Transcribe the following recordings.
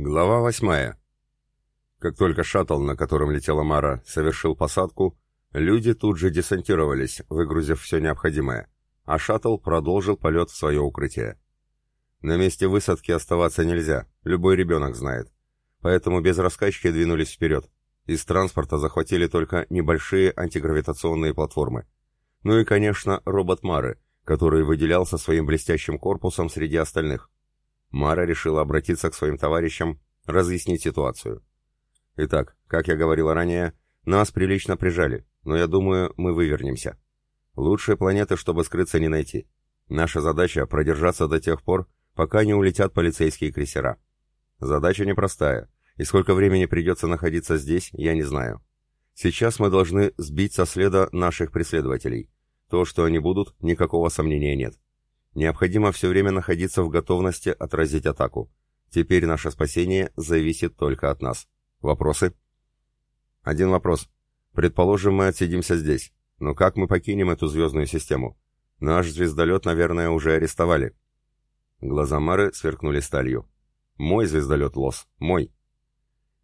Глава восьмая. Как только шаттл, на котором летела Мара, совершил посадку, люди тут же десантировались, выгрузив все необходимое, а шаттл продолжил полет в свое укрытие. На месте высадки оставаться нельзя, любой ребенок знает. Поэтому без раскачки двинулись вперед. Из транспорта захватили только небольшие антигравитационные платформы. Ну и, конечно, робот Мары, который выделялся своим блестящим корпусом среди остальных. Мара решила обратиться к своим товарищам, разъяснить ситуацию. Итак, как я говорил ранее, нас прилично прижали, но я думаю, мы вывернемся. Лучшие планеты, чтобы скрыться, не найти. Наша задача — продержаться до тех пор, пока не улетят полицейские крейсера. Задача непростая, и сколько времени придется находиться здесь, я не знаю. Сейчас мы должны сбить со следа наших преследователей. То, что они будут, никакого сомнения нет. Необходимо все время находиться в готовности отразить атаку. Теперь наше спасение зависит только от нас. Вопросы? Один вопрос. Предположим, мы отсидимся здесь. Но как мы покинем эту звездную систему? Наш звездолет, наверное, уже арестовали. Глаза Мары сверкнули сталью. Мой звездолет, Лос, мой.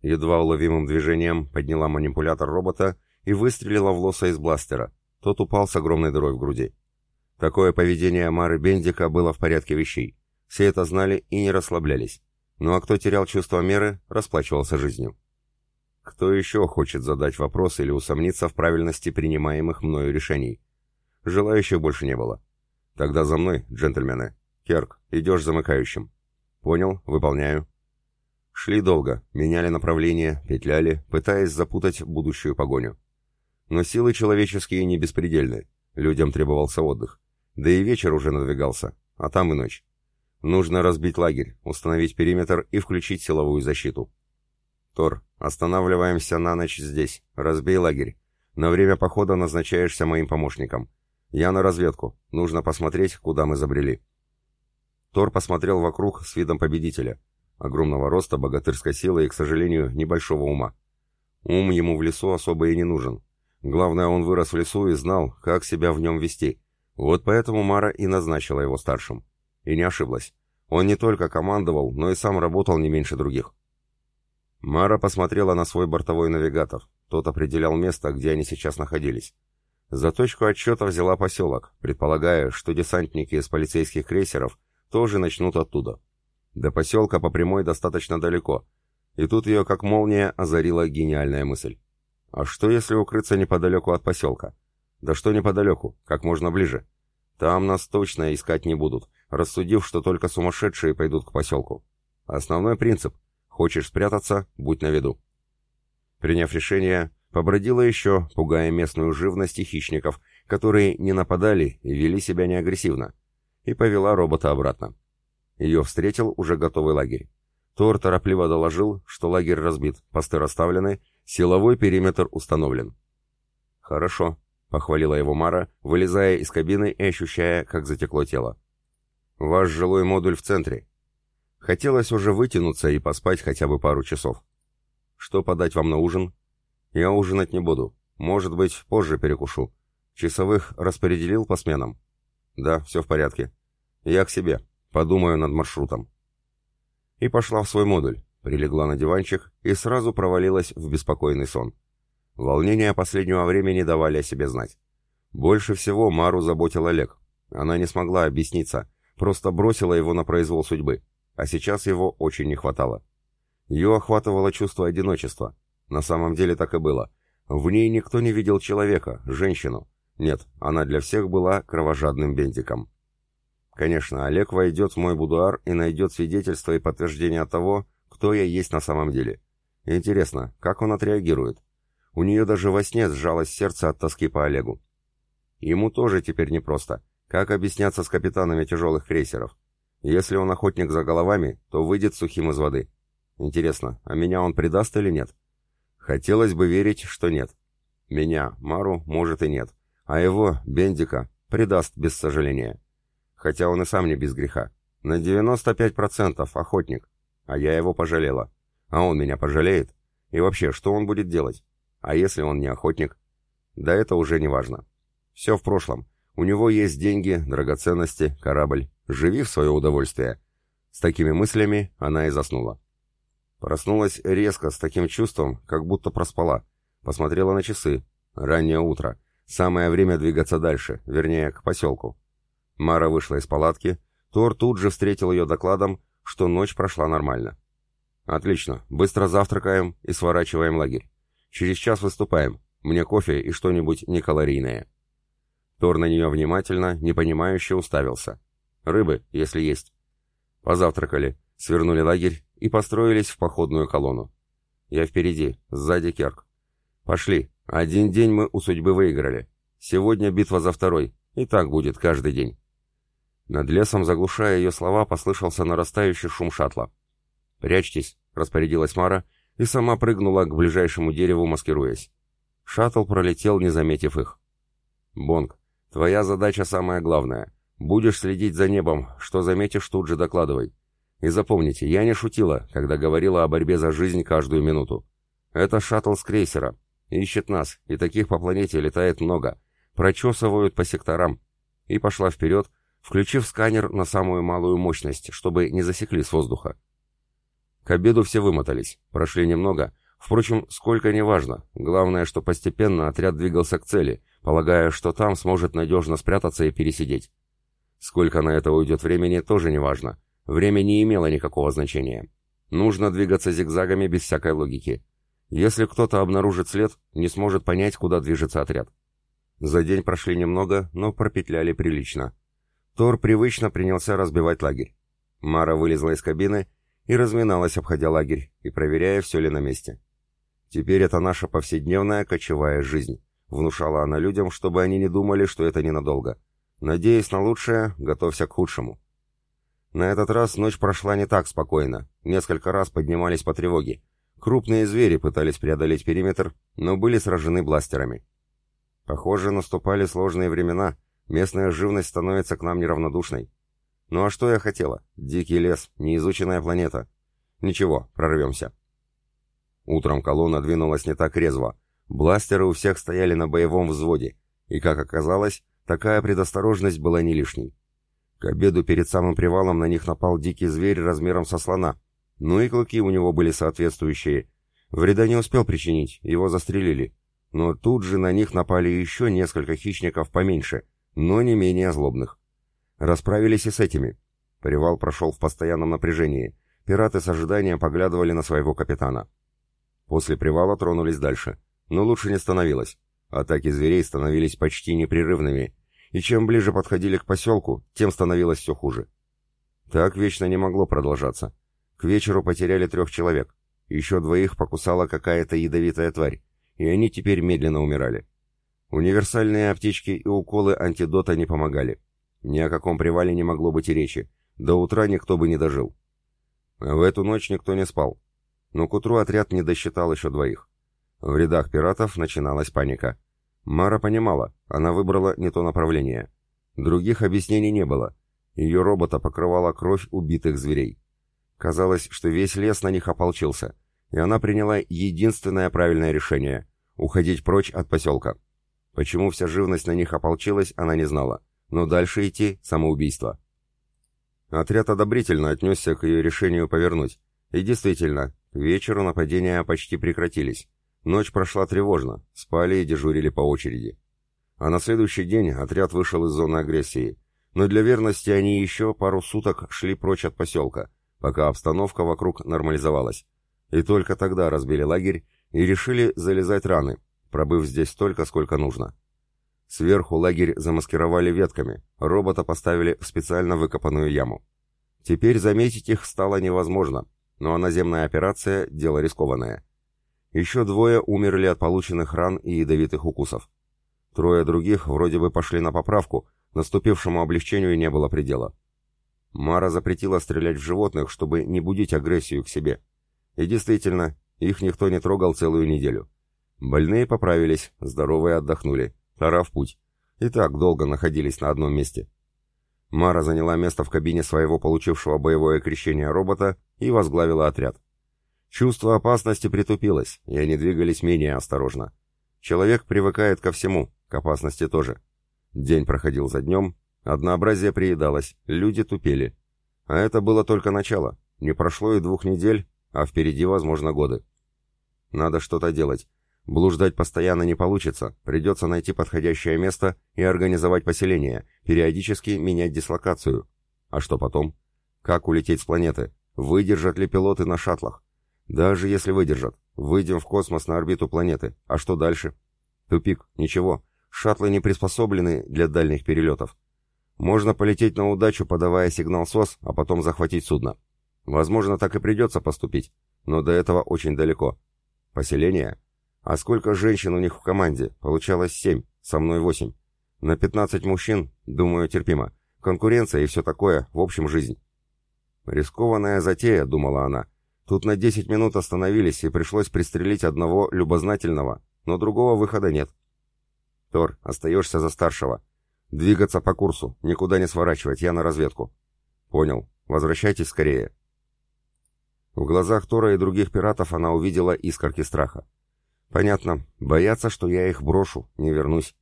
Едва уловимым движением подняла манипулятор робота и выстрелила в Лоса из бластера. Тот упал с огромной дырой в груди. Такое поведение Мары Бендика было в порядке вещей. Все это знали и не расслаблялись. Ну а кто терял чувство меры, расплачивался жизнью. Кто еще хочет задать вопрос или усомниться в правильности принимаемых мною решений? Желающих больше не было. Тогда за мной, джентльмены. Керк, идешь замыкающим. Понял, выполняю. Шли долго, меняли направление, петляли, пытаясь запутать будущую погоню. Но силы человеческие не беспредельны. Людям требовался отдых. Да и вечер уже надвигался, а там и ночь. Нужно разбить лагерь, установить периметр и включить силовую защиту. Тор, останавливаемся на ночь здесь. Разбей лагерь. На время похода назначаешься моим помощником. Я на разведку. Нужно посмотреть, куда мы забрели. Тор посмотрел вокруг с видом победителя. Огромного роста, богатырской силы и, к сожалению, небольшого ума. Ум ему в лесу особо и не нужен. Главное, он вырос в лесу и знал, как себя в нем вести. Вот поэтому Мара и назначила его старшим. И не ошиблась. Он не только командовал, но и сам работал не меньше других. Мара посмотрела на свой бортовой навигатор. Тот определял место, где они сейчас находились. За точку отсчета взяла поселок, предполагая, что десантники из полицейских крейсеров тоже начнут оттуда. До поселка по прямой достаточно далеко. И тут ее как молния озарила гениальная мысль. А что если укрыться неподалеку от поселка? Да что неподалеку, как можно ближе. Там нас точно искать не будут, рассудив, что только сумасшедшие пойдут к поселку. Основной принцип – хочешь спрятаться – будь на виду. Приняв решение, побродила еще, пугая местную живность и хищников, которые не нападали и вели себя неагрессивно, и повела робота обратно. Ее встретил уже готовый лагерь. Тор торопливо доложил, что лагерь разбит, посты расставлены, силовой периметр установлен. «Хорошо», похвалила его Мара, вылезая из кабины и ощущая, как затекло тело. «Ваш жилой модуль в центре. Хотелось уже вытянуться и поспать хотя бы пару часов. Что подать вам на ужин? Я ужинать не буду. Может быть, позже перекушу. Часовых распределил по сменам? Да, все в порядке. Я к себе. Подумаю над маршрутом. И пошла в свой модуль, прилегла на диванчик и сразу провалилась в беспокойный сон. Волнения последнего времени давали о себе знать. Больше всего Мару заботил Олег. Она не смогла объясниться, просто бросила его на произвол судьбы, а сейчас его очень не хватало. Ее охватывало чувство одиночества. На самом деле так и было. В ней никто не видел человека, женщину. Нет, она для всех была кровожадным бендиком. Конечно, Олег войдет в мой будуар и найдет свидетельство и подтверждение того, кто я есть на самом деле. Интересно, как он отреагирует? У нее даже во сне сжалось сердце от тоски по Олегу. Ему тоже теперь непросто. Как объясняться с капитанами тяжелых крейсеров? Если он охотник за головами, то выйдет сухим из воды. Интересно, а меня он предаст или нет? Хотелось бы верить, что нет. Меня, Мару, может и нет. А его, Бендика, предаст без сожаления. Хотя он и сам не без греха. На 95% охотник. А я его пожалела. А он меня пожалеет? И вообще, что он будет делать? А если он не охотник? Да это уже не важно. Все в прошлом. У него есть деньги, драгоценности, корабль. Живи в свое удовольствие. С такими мыслями она и заснула. Проснулась резко, с таким чувством, как будто проспала. Посмотрела на часы. Раннее утро. Самое время двигаться дальше, вернее, к поселку. Мара вышла из палатки. Тор тут же встретил ее докладом, что ночь прошла нормально. «Отлично. Быстро завтракаем и сворачиваем лагерь. Через час выступаем. Мне кофе и что-нибудь некалорийное». Тор на нее внимательно, непонимающе уставился. «Рыбы, если есть». Позавтракали, свернули лагерь и построились в походную колонну. Я впереди, сзади Керк. Пошли. Один день мы у судьбы выиграли. Сегодня битва за второй. И так будет каждый день. Над лесом, заглушая ее слова, послышался нарастающий шум шаттла. «Прячьтесь», — распорядилась Мара, и сама прыгнула к ближайшему дереву, маскируясь. Шаттл пролетел, не заметив их. «Бонг, твоя задача самая главная. Будешь следить за небом, что заметишь, тут же докладывай. И запомните, я не шутила, когда говорила о борьбе за жизнь каждую минуту. Это шаттл с крейсера. Ищет нас, и таких по планете летает много. Прочесывают по секторам. И пошла вперед, включив сканер на самую малую мощность, чтобы не засекли с воздуха. К обеду все вымотались, прошли немного. Впрочем, сколько не важно. Главное, что постепенно отряд двигался к цели, полагая, что там сможет надежно спрятаться и пересидеть. Сколько на это уйдет времени, тоже не важно. Время не имело никакого значения. Нужно двигаться зигзагами без всякой логики. Если кто-то обнаружит след, не сможет понять, куда движется отряд. За день прошли немного, но пропетляли прилично. Тор привычно принялся разбивать лагерь. Мара вылезла из кабины и разминалась, обходя лагерь и проверяя, все ли на месте. «Теперь это наша повседневная кочевая жизнь», — внушала она людям, чтобы они не думали, что это ненадолго. «Надеясь на лучшее, готовься к худшему». На этот раз ночь прошла не так спокойно. Несколько раз поднимались по тревоге. Крупные звери пытались преодолеть периметр, но были сражены бластерами. Похоже, наступали сложные времена, Местная живность становится к нам неравнодушной. Ну а что я хотела? Дикий лес, неизученная планета. Ничего, прорвемся. Утром колонна двинулась не так резво. Бластеры у всех стояли на боевом взводе, и, как оказалось, такая предосторожность была не лишней. К обеду перед самым привалом на них напал дикий зверь размером со слона. Ну и клыки у него были соответствующие. Вреда не успел причинить, его застрелили. Но тут же на них напали еще несколько хищников поменьше — но не менее злобных. Расправились и с этими. Привал прошел в постоянном напряжении. Пираты с ожиданием поглядывали на своего капитана. После привала тронулись дальше. Но лучше не становилось. Атаки зверей становились почти непрерывными, и чем ближе подходили к поселку, тем становилось все хуже. Так вечно не могло продолжаться. К вечеру потеряли трех человек. Еще двоих покусала какая-то ядовитая тварь, и они теперь медленно умирали. Универсальные аптечки и уколы антидота не помогали. Ни о каком привале не могло быть и речи. До утра никто бы не дожил. В эту ночь никто не спал. Но к утру отряд не досчитал еще двоих. В рядах пиратов начиналась паника. Мара понимала, она выбрала не то направление. Других объяснений не было. Ее робота покрывала кровь убитых зверей. Казалось, что весь лес на них ополчился, и она приняла единственное правильное решение — уходить прочь от поселка. Почему вся живность на них ополчилась, она не знала. Но дальше идти — самоубийство. Отряд одобрительно отнесся к ее решению повернуть. И действительно, к вечеру нападения почти прекратились. Ночь прошла тревожно, спали и дежурили по очереди. А на следующий день отряд вышел из зоны агрессии. Но для верности они еще пару суток шли прочь от поселка, пока обстановка вокруг нормализовалась. И только тогда разбили лагерь и решили залезать раны, пробыв здесь столько, сколько нужно. Сверху лагерь замаскировали ветками, робота поставили в специально выкопанную яму. Теперь заметить их стало невозможно, но наземная операция – дело рискованное. Еще двое умерли от полученных ран и ядовитых укусов. Трое других вроде бы пошли на поправку, наступившему облегчению не было предела. Мара запретила стрелять в животных, чтобы не будить агрессию к себе. И действительно, их никто не трогал целую неделю. Больные поправились, здоровые отдохнули. Пора в путь. И так долго находились на одном месте. Мара заняла место в кабине своего получившего боевое крещение робота и возглавила отряд. Чувство опасности притупилось, и они двигались менее осторожно. Человек привыкает ко всему, к опасности тоже. День проходил за днем, однообразие приедалось, люди тупели. А это было только начало. Не прошло и двух недель, а впереди, возможно, годы. Надо что-то делать. Блуждать постоянно не получится, придется найти подходящее место и организовать поселение, периодически менять дислокацию. А что потом? Как улететь с планеты? Выдержат ли пилоты на шаттлах? Даже если выдержат, выйдем в космос на орбиту планеты. А что дальше? Тупик, ничего. Шаттлы не приспособлены для дальних перелетов. Можно полететь на удачу, подавая сигнал СОС, а потом захватить судно. Возможно, так и придется поступить, но до этого очень далеко. Поселение? А сколько женщин у них в команде? Получалось семь, со мной восемь. На пятнадцать мужчин, думаю, терпимо. Конкуренция и все такое, в общем, жизнь. Рискованная затея, думала она. Тут на десять минут остановились, и пришлось пристрелить одного любознательного, но другого выхода нет. Тор, остаешься за старшего. Двигаться по курсу, никуда не сворачивать, я на разведку. Понял. Возвращайтесь скорее. В глазах Тора и других пиратов она увидела искорки страха. Понятно, боятся, что я их брошу, не вернусь.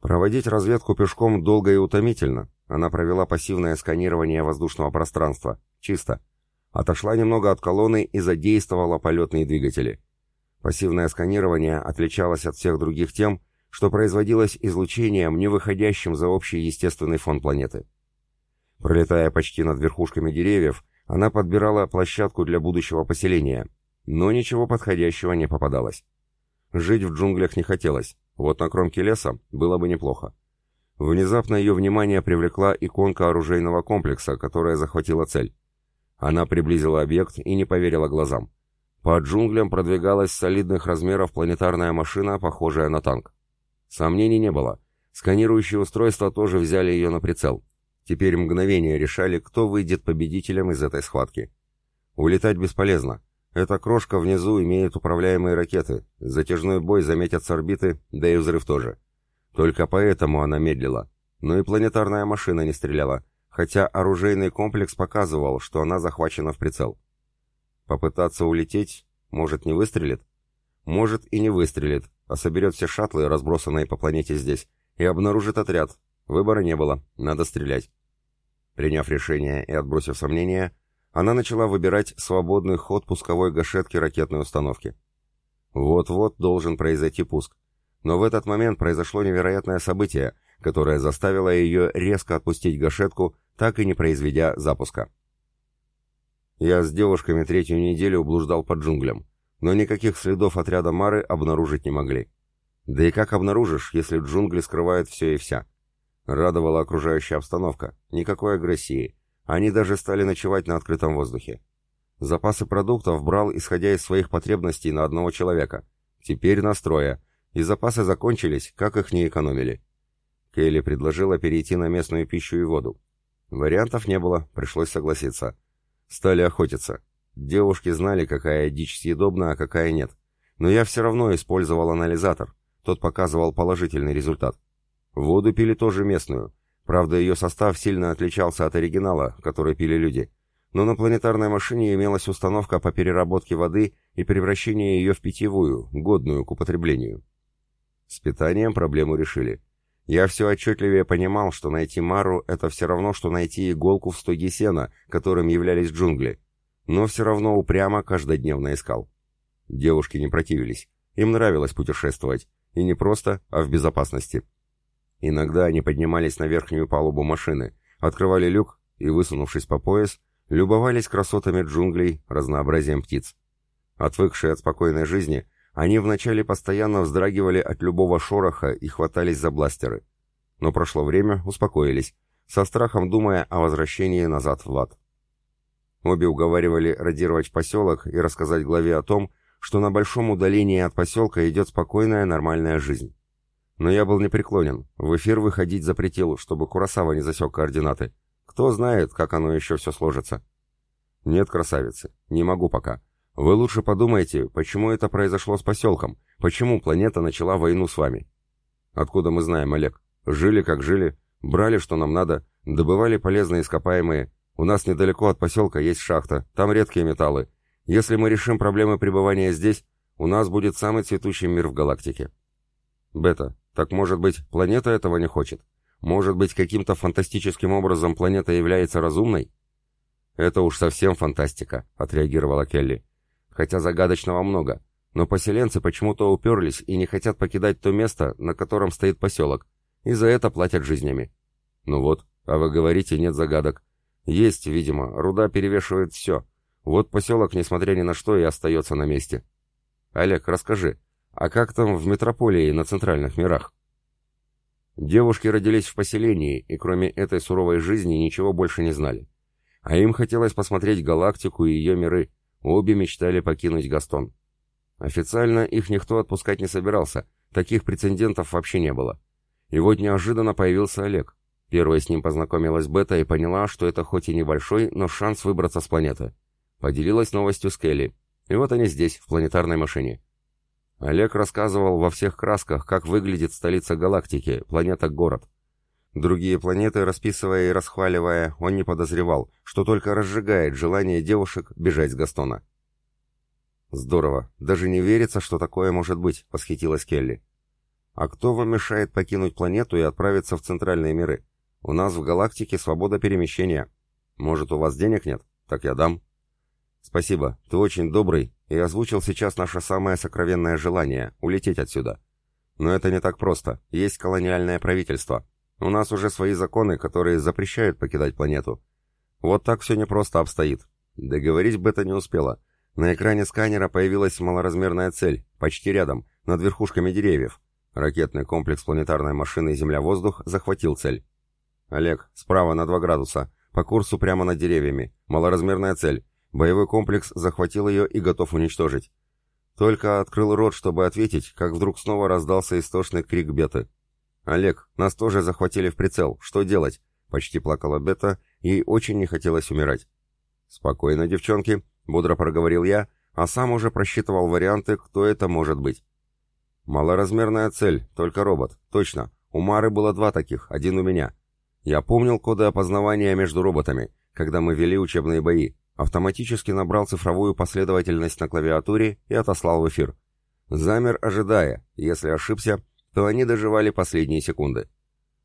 Проводить разведку пешком долго и утомительно. Она провела пассивное сканирование воздушного пространства. Чисто. Отошла немного от колонны и задействовала полетные двигатели. Пассивное сканирование отличалось от всех других тем, что производилось излучением, не выходящим за общий естественный фон планеты. Пролетая почти над верхушками деревьев, она подбирала площадку для будущего поселения, но ничего подходящего не попадалось. Жить в джунглях не хотелось, вот на кромке леса было бы неплохо. Внезапно ее внимание привлекла иконка оружейного комплекса, которая захватила цель. Она приблизила объект и не поверила глазам. По джунглям продвигалась солидных размеров планетарная машина, похожая на танк. Сомнений не было. Сканирующие устройства тоже взяли ее на прицел. Теперь мгновение решали, кто выйдет победителем из этой схватки. Улетать бесполезно. Эта крошка внизу имеет управляемые ракеты. Затяжной бой заметят с орбиты, да и взрыв тоже. Только поэтому она медлила. Но и планетарная машина не стреляла, хотя оружейный комплекс показывал, что она захвачена в прицел. Попытаться улететь, может, не выстрелит? Может и не выстрелит, а соберет все шаттлы, разбросанные по планете здесь, и обнаружит отряд. Выбора не было, надо стрелять. Приняв решение и отбросив сомнения, она начала выбирать свободный ход пусковой гашетки ракетной установки. Вот-вот должен произойти пуск. Но в этот момент произошло невероятное событие, которое заставило ее резко отпустить гашетку, так и не произведя запуска. Я с девушками третью неделю блуждал по джунглям но никаких следов отряда Мары обнаружить не могли. Да и как обнаружишь, если джунгли скрывают все и вся? Радовала окружающая обстановка, никакой агрессии. Они даже стали ночевать на открытом воздухе. Запасы продуктов брал, исходя из своих потребностей на одного человека. Теперь настроя. И запасы закончились, как их не экономили. Кейли предложила перейти на местную пищу и воду. Вариантов не было, пришлось согласиться. Стали охотиться. Девушки знали, какая дичь съедобна, а какая нет. Но я все равно использовал анализатор. Тот показывал положительный результат. Воду пили тоже местную. Правда, ее состав сильно отличался от оригинала, который пили люди. Но на планетарной машине имелась установка по переработке воды и превращению ее в питьевую, годную к употреблению. С питанием проблему решили. Я все отчетливее понимал, что найти Мару — это все равно, что найти иголку в стоге сена, которым являлись джунгли но все равно упрямо каждодневно искал. Девушки не противились, им нравилось путешествовать, и не просто, а в безопасности. Иногда они поднимались на верхнюю палубу машины, открывали люк и, высунувшись по пояс, любовались красотами джунглей, разнообразием птиц. Отвыкшие от спокойной жизни, они вначале постоянно вздрагивали от любого шороха и хватались за бластеры. Но прошло время, успокоились, со страхом думая о возвращении назад в ад. Обе уговаривали радировать поселок и рассказать главе о том, что на большом удалении от поселка идет спокойная нормальная жизнь. Но я был непреклонен, в эфир выходить запретил, чтобы Курасава не засек координаты. Кто знает, как оно еще все сложится. Нет, красавицы, не могу пока. Вы лучше подумайте, почему это произошло с поселком, почему планета начала войну с вами. Откуда мы знаем, Олег? Жили как жили, брали что нам надо, добывали полезные ископаемые, у нас недалеко от поселка есть шахта, там редкие металлы. Если мы решим проблемы пребывания здесь, у нас будет самый цветущий мир в галактике. Бета, так может быть, планета этого не хочет? Может быть, каким-то фантастическим образом планета является разумной? «Это уж совсем фантастика», — отреагировала Келли. «Хотя загадочного много, но поселенцы почему-то уперлись и не хотят покидать то место, на котором стоит поселок, и за это платят жизнями». «Ну вот, а вы говорите, нет загадок. Есть, видимо, руда перевешивает все. Вот поселок, несмотря ни на что, и остается на месте». «Олег, расскажи, а как там в метрополии на центральных мирах?» Девушки родились в поселении, и кроме этой суровой жизни ничего больше не знали. А им хотелось посмотреть галактику и ее миры. Обе мечтали покинуть Гастон. Официально их никто отпускать не собирался, таких прецедентов вообще не было. И вот неожиданно появился Олег. Первой с ним познакомилась Бета и поняла, что это хоть и небольшой, но шанс выбраться с планеты. Поделилась новостью с Келли. И вот они здесь, в планетарной машине. Олег рассказывал во всех красках, как выглядит столица галактики, планета-город. Другие планеты, расписывая и расхваливая, он не подозревал, что только разжигает желание девушек бежать с Гастона. «Здорово. Даже не верится, что такое может быть», — восхитилась Келли. «А кто вам мешает покинуть планету и отправиться в центральные миры? У нас в галактике свобода перемещения. Может, у вас денег нет? Так я дам». «Спасибо. Ты очень добрый и озвучил сейчас наше самое сокровенное желание — улететь отсюда. Но это не так просто. Есть колониальное правительство. У нас уже свои законы, которые запрещают покидать планету. Вот так все непросто обстоит. Договорить бы это не успела. На экране сканера появилась малоразмерная цель, почти рядом, над верхушками деревьев. Ракетный комплекс планетарной машины «Земля-воздух» захватил цель. «Олег, справа на 2 градуса, по курсу прямо над деревьями. Малоразмерная цель. Боевой комплекс захватил ее и готов уничтожить. Только открыл рот, чтобы ответить, как вдруг снова раздался истошный крик Беты. «Олег, нас тоже захватили в прицел. Что делать?» Почти плакала Бета, ей очень не хотелось умирать. «Спокойно, девчонки», — бодро проговорил я, а сам уже просчитывал варианты, кто это может быть. «Малоразмерная цель, только робот. Точно. У Мары было два таких, один у меня. Я помнил коды опознавания между роботами, когда мы вели учебные бои автоматически набрал цифровую последовательность на клавиатуре и отослал в эфир. Замер, ожидая. Если ошибся, то они доживали последние секунды.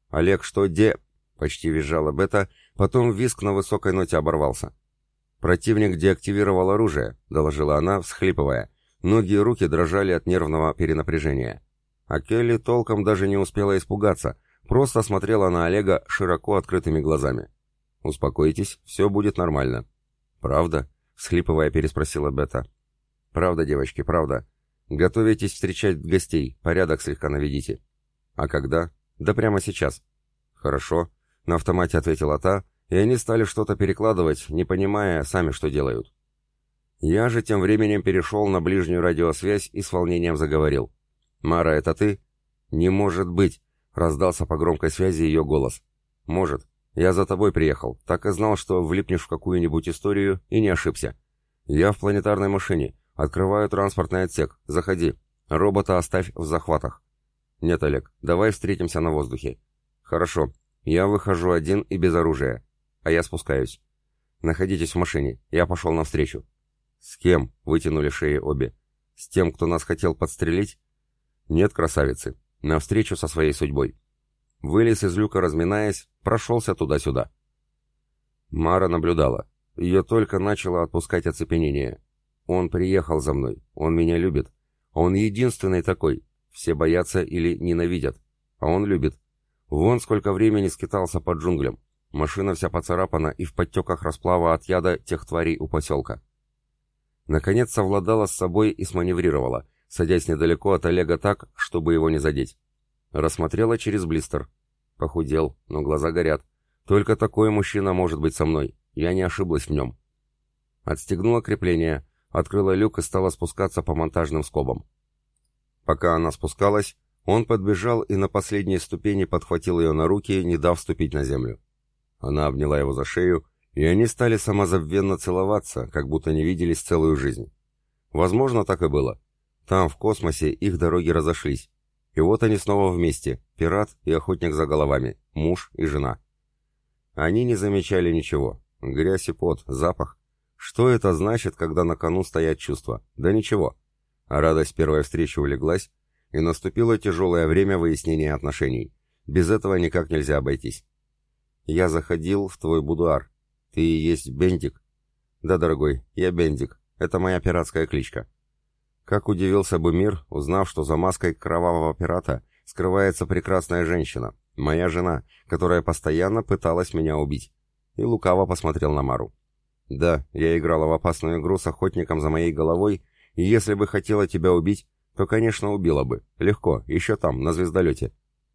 «Олег, что де...» — почти визжала Бета, потом виск на высокой ноте оборвался. «Противник деактивировал оружие», — доложила она, всхлипывая. Ноги и руки дрожали от нервного перенапряжения. А Келли толком даже не успела испугаться, просто смотрела на Олега широко открытыми глазами. «Успокойтесь, все будет нормально», «Правда?» — всхлипывая, переспросила Бета. «Правда, девочки, правда. Готовитесь встречать гостей, порядок слегка наведите». «А когда?» «Да прямо сейчас». «Хорошо», — на автомате ответила та, и они стали что-то перекладывать, не понимая сами, что делают. Я же тем временем перешел на ближнюю радиосвязь и с волнением заговорил. «Мара, это ты?» «Не может быть!» — раздался по громкой связи ее голос. «Может. «Я за тобой приехал. Так и знал, что влипнешь в какую-нибудь историю, и не ошибся. Я в планетарной машине. Открываю транспортный отсек. Заходи. Робота оставь в захватах». «Нет, Олег, давай встретимся на воздухе». «Хорошо. Я выхожу один и без оружия. А я спускаюсь. Находитесь в машине. Я пошел навстречу». «С кем?» — вытянули шеи обе. «С тем, кто нас хотел подстрелить?» «Нет, красавицы. Навстречу со своей судьбой». Вылез из люка, разминаясь, прошелся туда-сюда. Мара наблюдала. Ее только начало отпускать оцепенение. Он приехал за мной, он меня любит. Он единственный такой. Все боятся или ненавидят. А он любит. Вон сколько времени скитался под джунглям. Машина вся поцарапана и в подтеках расплава от яда тех тварей у поселка. Наконец совладала с собой и сманеврировала, садясь недалеко от Олега так, чтобы его не задеть. Рассмотрела через блистер. Похудел, но глаза горят. Только такой мужчина может быть со мной. Я не ошиблась в нем. Отстегнула крепление, открыла люк и стала спускаться по монтажным скобам. Пока она спускалась, он подбежал и на последней ступени подхватил ее на руки, не дав ступить на землю. Она обняла его за шею, и они стали самозабвенно целоваться, как будто не виделись целую жизнь. Возможно, так и было. Там, в космосе, их дороги разошлись, и вот они снова вместе, пират и охотник за головами, муж и жена. Они не замечали ничего. Грязь и пот, запах. Что это значит, когда на кону стоят чувства? Да ничего. Радость первой встречи улеглась, и наступило тяжелое время выяснения отношений. Без этого никак нельзя обойтись. Я заходил в твой будуар. Ты есть Бентик, Да, дорогой, я Бендик. Это моя пиратская кличка. Как удивился бы мир, узнав, что за маской кровавого пирата скрывается прекрасная женщина, моя жена, которая постоянно пыталась меня убить. И лукаво посмотрел на Мару. Да, я играла в опасную игру с охотником за моей головой, и если бы хотела тебя убить, то, конечно, убила бы. Легко, еще там, на звездолете.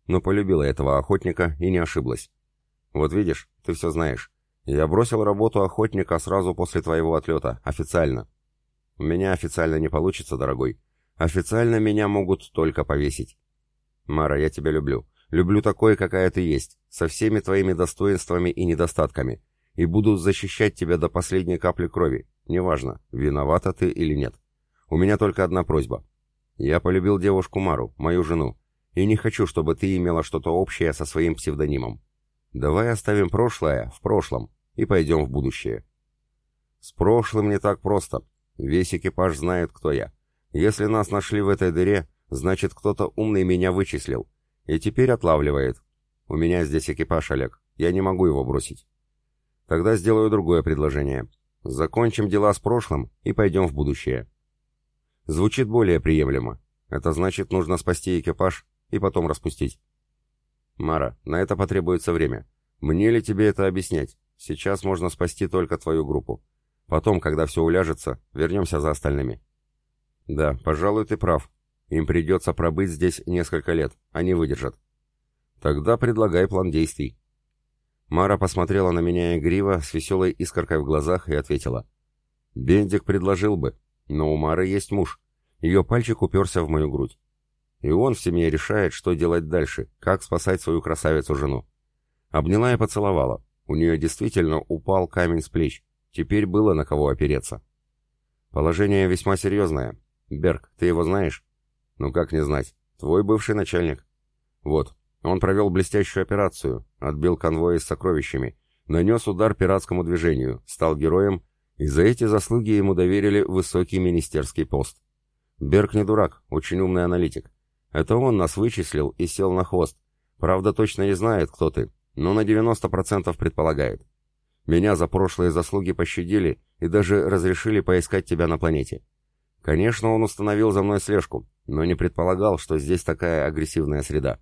Но полюбила этого охотника и не ошиблась. Вот видишь, ты все знаешь. Я бросил работу охотника сразу после твоего отлета, официально. У меня официально не получится, дорогой. Официально меня могут только повесить. Мара, я тебя люблю. Люблю такой, какая ты есть, со всеми твоими достоинствами и недостатками. И буду защищать тебя до последней капли крови. Неважно, виновата ты или нет. У меня только одна просьба. Я полюбил девушку Мару, мою жену, и не хочу, чтобы ты имела что-то общее со своим псевдонимом. Давай оставим прошлое в прошлом и пойдем в будущее. С прошлым не так просто. Весь экипаж знает, кто я. Если нас нашли в этой дыре, значит, кто-то умный меня вычислил. И теперь отлавливает. У меня здесь экипаж, Олег. Я не могу его бросить. Тогда сделаю другое предложение. Закончим дела с прошлым и пойдем в будущее. Звучит более приемлемо. Это значит, нужно спасти экипаж и потом распустить. Мара, на это потребуется время. Мне ли тебе это объяснять? Сейчас можно спасти только твою группу. Потом, когда все уляжется, вернемся за остальными. Да, пожалуй, ты прав. Им придется пробыть здесь несколько лет. Они выдержат. Тогда предлагай план действий. Мара посмотрела на меня игриво, с веселой искоркой в глазах и ответила. Бендик предложил бы, но у Мары есть муж. Ее пальчик уперся в мою грудь. И он в семье решает, что делать дальше, как спасать свою красавицу-жену. Обняла и поцеловала. У нее действительно упал камень с плеч. Теперь было на кого опереться. Положение весьма серьезное. Берг, ты его знаешь? Ну как не знать? Твой бывший начальник. Вот, он провел блестящую операцию, отбил конвои с сокровищами, нанес удар пиратскому движению, стал героем, и за эти заслуги ему доверили высокий министерский пост. Берг не дурак, очень умный аналитик. Это он нас вычислил и сел на хвост. Правда, точно не знает, кто ты, но на 90% предполагает. Меня за прошлые заслуги пощадили и даже разрешили поискать тебя на планете. Конечно, он установил за мной слежку, но не предполагал, что здесь такая агрессивная среда.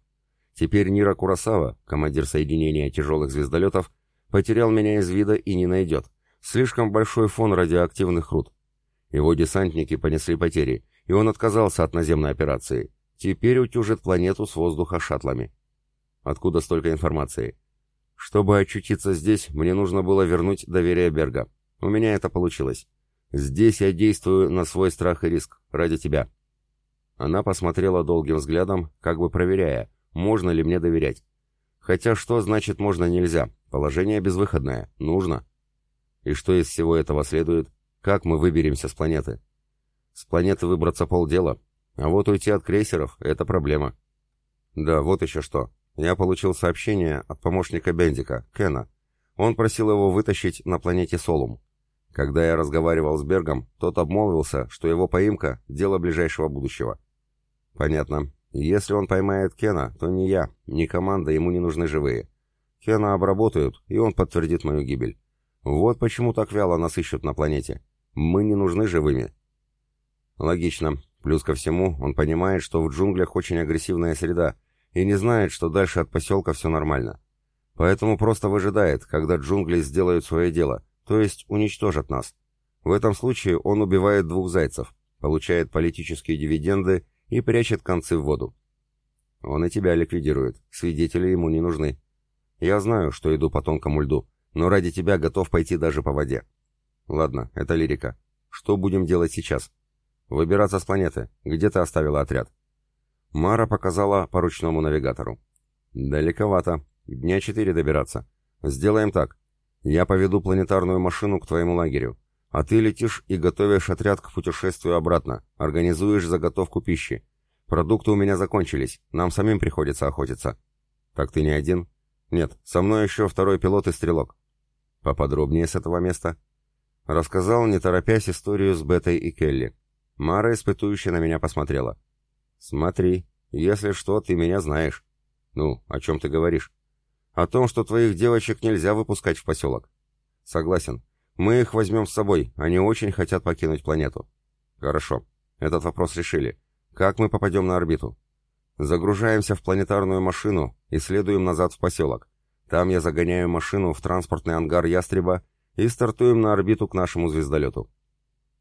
Теперь Нира Курасава, командир соединения тяжелых звездолетов, потерял меня из вида и не найдет. Слишком большой фон радиоактивных руд. Его десантники понесли потери, и он отказался от наземной операции. Теперь утюжит планету с воздуха шаттлами. Откуда столько информации? Чтобы очутиться здесь, мне нужно было вернуть доверие Берга. У меня это получилось. Здесь я действую на свой страх и риск, ради тебя. Она посмотрела долгим взглядом, как бы проверяя, можно ли мне доверять. Хотя что значит можно нельзя? Положение безвыходное. Нужно. И что из всего этого следует? Как мы выберемся с планеты? С планеты выбраться полдела. А вот уйти от крейсеров — это проблема. Да, вот еще что. Я получил сообщение от помощника Бендика, Кена. Он просил его вытащить на планете Солум. Когда я разговаривал с Бергом, тот обмолвился, что его поимка — дело ближайшего будущего. Понятно. Если он поймает Кена, то ни я, ни команда ему не нужны живые. Кена обработают, и он подтвердит мою гибель. Вот почему так вяло нас ищут на планете. Мы не нужны живыми. Логично. Плюс ко всему, он понимает, что в джунглях очень агрессивная среда, и не знает, что дальше от поселка все нормально. Поэтому просто выжидает, когда джунгли сделают свое дело, то есть уничтожат нас. В этом случае он убивает двух зайцев, получает политические дивиденды и прячет концы в воду. Он и тебя ликвидирует, свидетели ему не нужны. Я знаю, что иду по тонкому льду, но ради тебя готов пойти даже по воде. Ладно, это лирика. Что будем делать сейчас? Выбираться с планеты. Где ты оставила отряд? Мара показала по ручному навигатору. Далековато. Дня четыре добираться. Сделаем так. Я поведу планетарную машину к твоему лагерю. А ты летишь и готовишь отряд к путешествию обратно, организуешь заготовку пищи. Продукты у меня закончились, нам самим приходится охотиться. Так ты не один? Нет, со мной еще второй пилот и стрелок. Поподробнее с этого места. Рассказал, не торопясь, историю с Бетой и Келли. Мара испытующе на меня посмотрела. Смотри, если что, ты меня знаешь. Ну, о чем ты говоришь? О том, что твоих девочек нельзя выпускать в поселок. Согласен. Мы их возьмем с собой, они очень хотят покинуть планету. Хорошо, этот вопрос решили. Как мы попадем на орбиту? Загружаемся в планетарную машину и следуем назад в поселок. Там я загоняю машину в транспортный ангар «Ястреба» и стартуем на орбиту к нашему звездолету.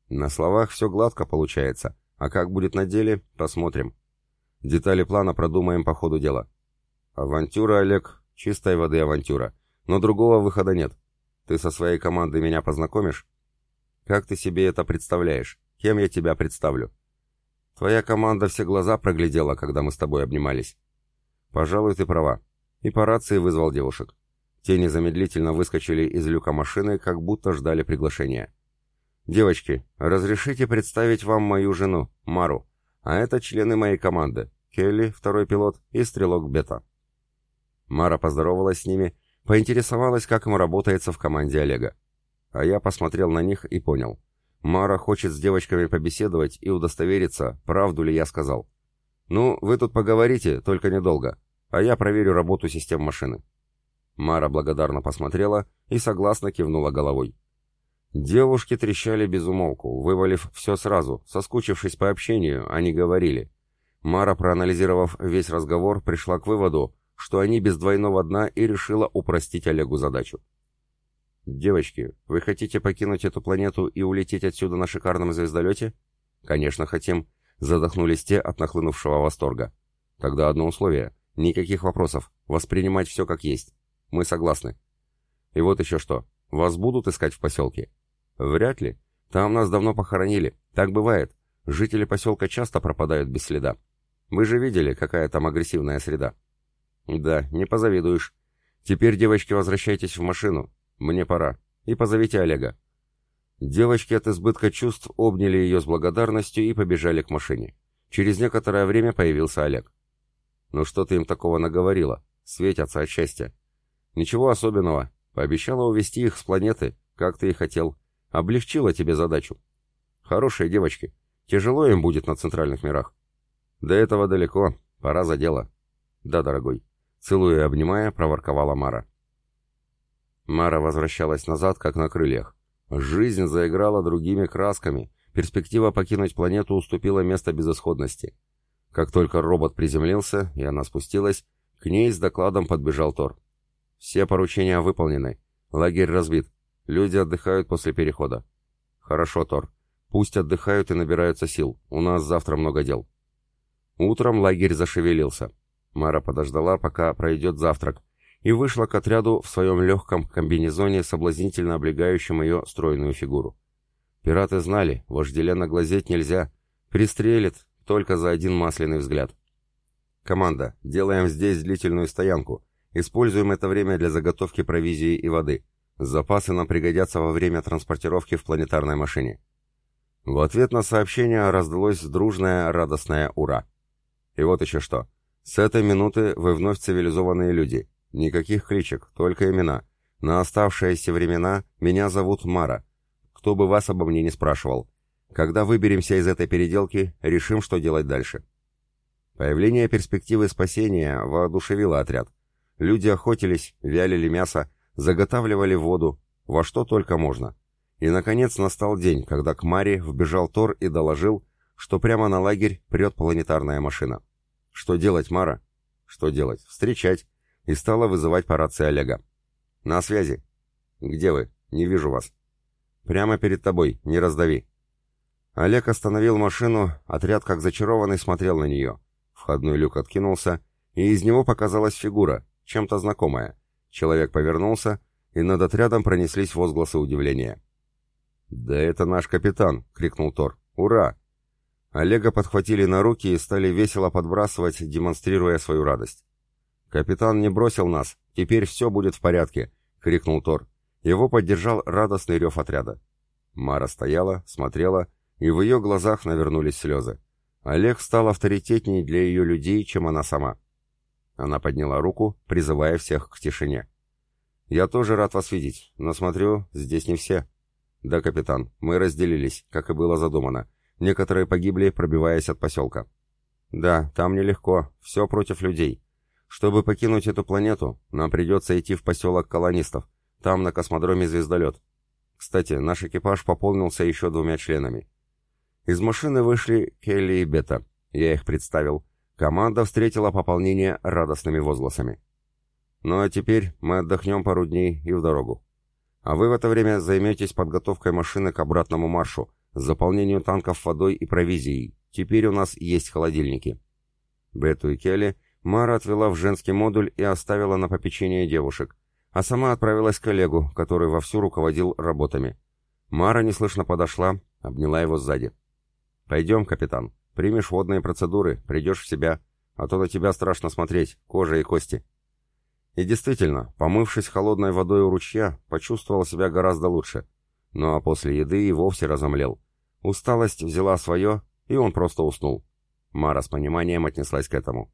На словах все гладко получается, а как будет на деле, посмотрим. Детали плана продумаем по ходу дела. Авантюра, Олег, чистой воды авантюра. Но другого выхода нет. Ты со своей командой меня познакомишь? Как ты себе это представляешь? Кем я тебя представлю? Твоя команда все глаза проглядела, когда мы с тобой обнимались. Пожалуй, ты права. И по рации вызвал девушек. Те незамедлительно выскочили из люка машины, как будто ждали приглашения. «Девочки, разрешите представить вам мою жену, Мару, а это члены моей команды, Келли, второй пилот, и стрелок Бета». Мара поздоровалась с ними, поинтересовалась, как им работается в команде Олега. А я посмотрел на них и понял. Мара хочет с девочками побеседовать и удостовериться, правду ли я сказал. «Ну, вы тут поговорите, только недолго, а я проверю работу систем машины». Мара благодарно посмотрела и согласно кивнула головой. Девушки трещали без умолку, вывалив все сразу, соскучившись по общению, они говорили. Мара, проанализировав весь разговор, пришла к выводу, что они без двойного дна и решила упростить Олегу задачу. «Девочки, вы хотите покинуть эту планету и улететь отсюда на шикарном звездолете?» «Конечно, хотим», — задохнулись те от нахлынувшего восторга. «Тогда одно условие. Никаких вопросов. Воспринимать все как есть. Мы согласны». «И вот еще что. Вас будут искать в поселке?» «Вряд ли. Там нас давно похоронили. Так бывает. Жители поселка часто пропадают без следа. Вы же видели, какая там агрессивная среда». «Да, не позавидуешь. Теперь, девочки, возвращайтесь в машину. «Мне пора. И позовите Олега». Девочки от избытка чувств обняли ее с благодарностью и побежали к машине. Через некоторое время появился Олег. «Ну что ты им такого наговорила? Светятся от счастья». «Ничего особенного. Пообещала увести их с планеты, как ты и хотел. Облегчила тебе задачу. Хорошие девочки. Тяжело им будет на центральных мирах. До этого далеко. Пора за дело». «Да, дорогой». Целуя и обнимая, проворковала Мара. Мара возвращалась назад, как на крыльях. Жизнь заиграла другими красками. Перспектива покинуть планету уступила место безысходности. Как только робот приземлился, и она спустилась, к ней с докладом подбежал Тор. «Все поручения выполнены. Лагерь разбит. Люди отдыхают после перехода». «Хорошо, Тор. Пусть отдыхают и набираются сил. У нас завтра много дел». Утром лагерь зашевелился. Мара подождала, пока пройдет завтрак, и вышла к отряду в своем легком комбинезоне, соблазнительно облегающем ее стройную фигуру. Пираты знали, вожделенно глазеть нельзя, пристрелит только за один масляный взгляд. «Команда, делаем здесь длительную стоянку. Используем это время для заготовки провизии и воды. Запасы нам пригодятся во время транспортировки в планетарной машине». В ответ на сообщение раздалось дружное радостное «Ура!». И вот еще что. С этой минуты вы вновь цивилизованные люди. Никаких кличек, только имена. На оставшиеся времена меня зовут Мара. Кто бы вас обо мне не спрашивал. Когда выберемся из этой переделки, решим, что делать дальше. Появление перспективы спасения воодушевило отряд. Люди охотились, вялили мясо, заготавливали воду, во что только можно. И, наконец, настал день, когда к Маре вбежал Тор и доложил, что прямо на лагерь прет планетарная машина. Что делать, Мара? Что делать? Встречать и стала вызывать по рации Олега. «На связи». «Где вы? Не вижу вас». «Прямо перед тобой, не раздави». Олег остановил машину, отряд как зачарованный смотрел на нее. Входной люк откинулся, и из него показалась фигура, чем-то знакомая. Человек повернулся, и над отрядом пронеслись возгласы удивления. «Да это наш капитан!» — крикнул Тор. «Ура!» Олега подхватили на руки и стали весело подбрасывать, демонстрируя свою радость. «Капитан не бросил нас, теперь все будет в порядке», — крикнул Тор. Его поддержал радостный рев отряда. Мара стояла, смотрела, и в ее глазах навернулись слезы. Олег стал авторитетней для ее людей, чем она сама. Она подняла руку, призывая всех к тишине. «Я тоже рад вас видеть, но смотрю, здесь не все». «Да, капитан, мы разделились, как и было задумано. Некоторые погибли, пробиваясь от поселка». «Да, там нелегко, все против людей. Чтобы покинуть эту планету, нам придется идти в поселок колонистов. Там на космодроме звездолет. Кстати, наш экипаж пополнился еще двумя членами. Из машины вышли Келли и Бета. Я их представил. Команда встретила пополнение радостными возгласами. Ну а теперь мы отдохнем пару дней и в дорогу. А вы в это время займетесь подготовкой машины к обратному маршу, заполнению танков водой и провизией. Теперь у нас есть холодильники. Бету и Келли Мара отвела в женский модуль и оставила на попечение девушек, а сама отправилась к коллегу, который вовсю руководил работами. Мара неслышно подошла, обняла его сзади. «Пойдем, капитан, примешь водные процедуры, придешь в себя, а то на тебя страшно смотреть, кожа и кости». И действительно, помывшись холодной водой у ручья, почувствовал себя гораздо лучше. Ну а после еды и вовсе разомлел. Усталость взяла свое, и он просто уснул. Мара с пониманием отнеслась к этому.